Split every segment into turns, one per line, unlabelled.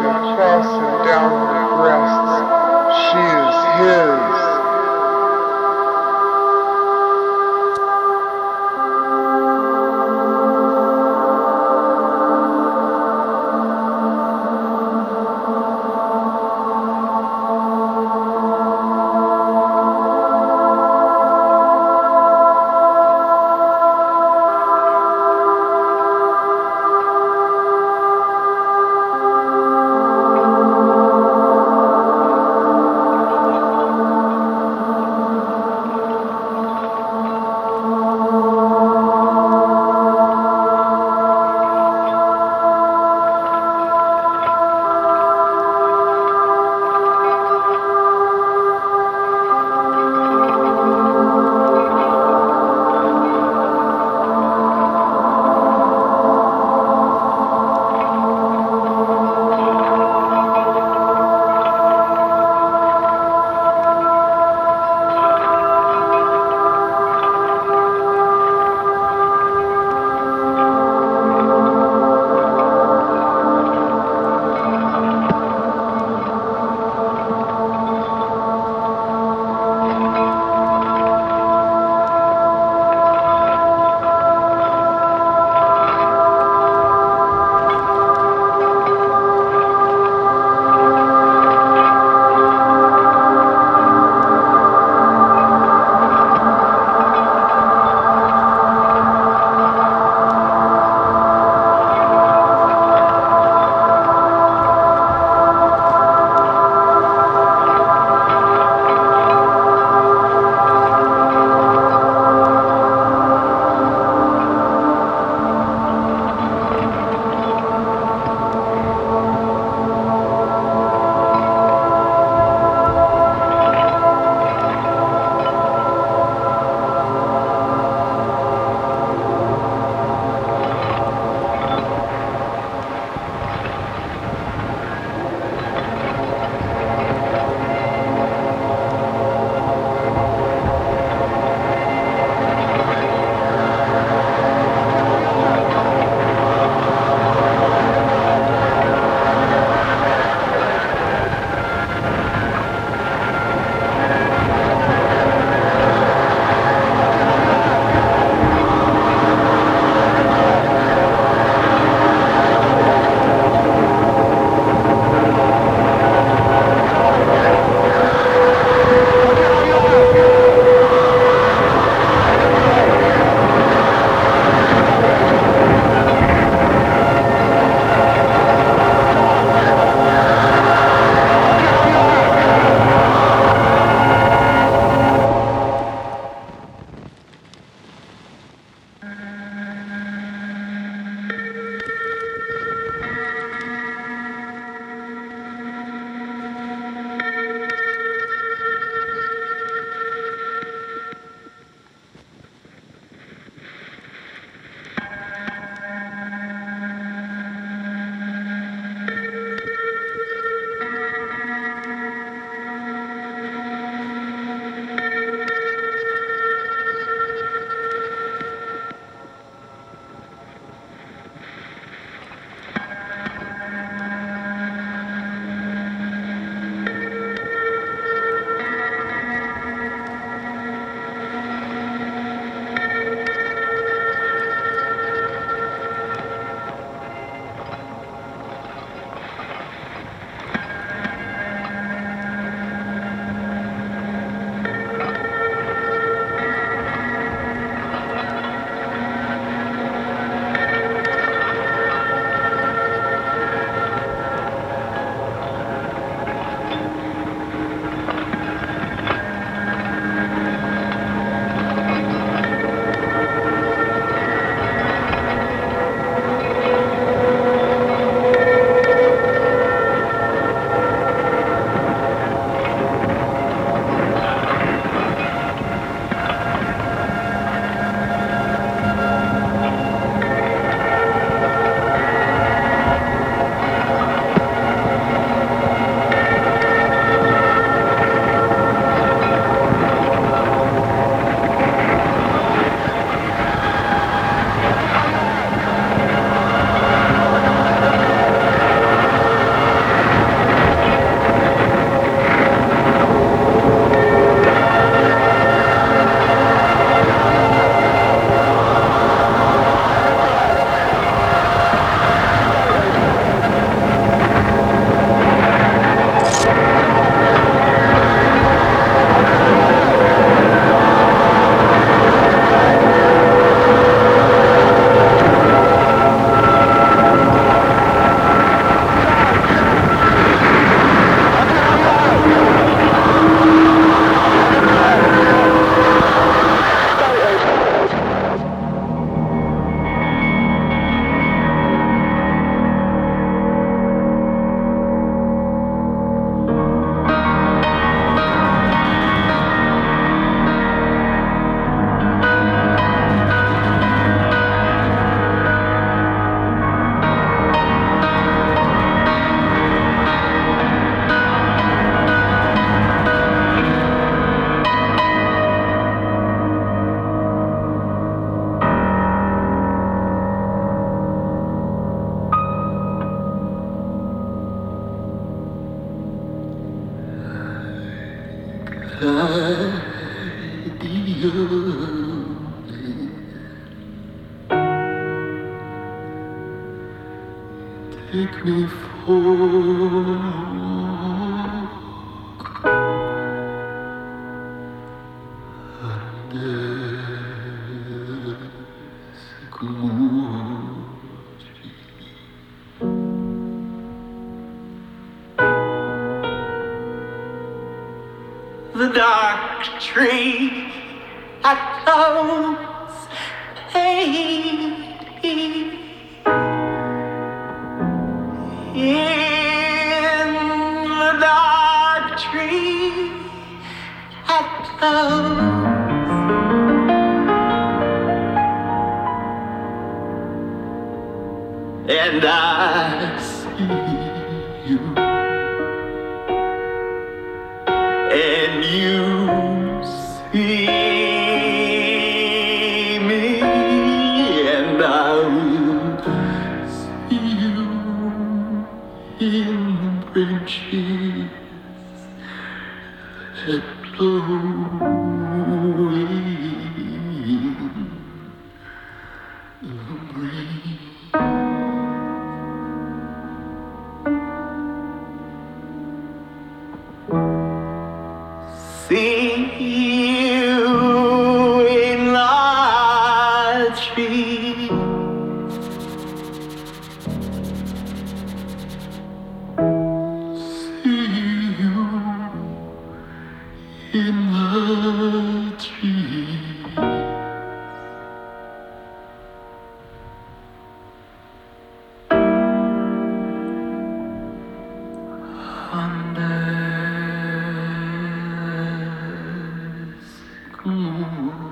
across and down her breasts. She is his.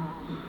Dream.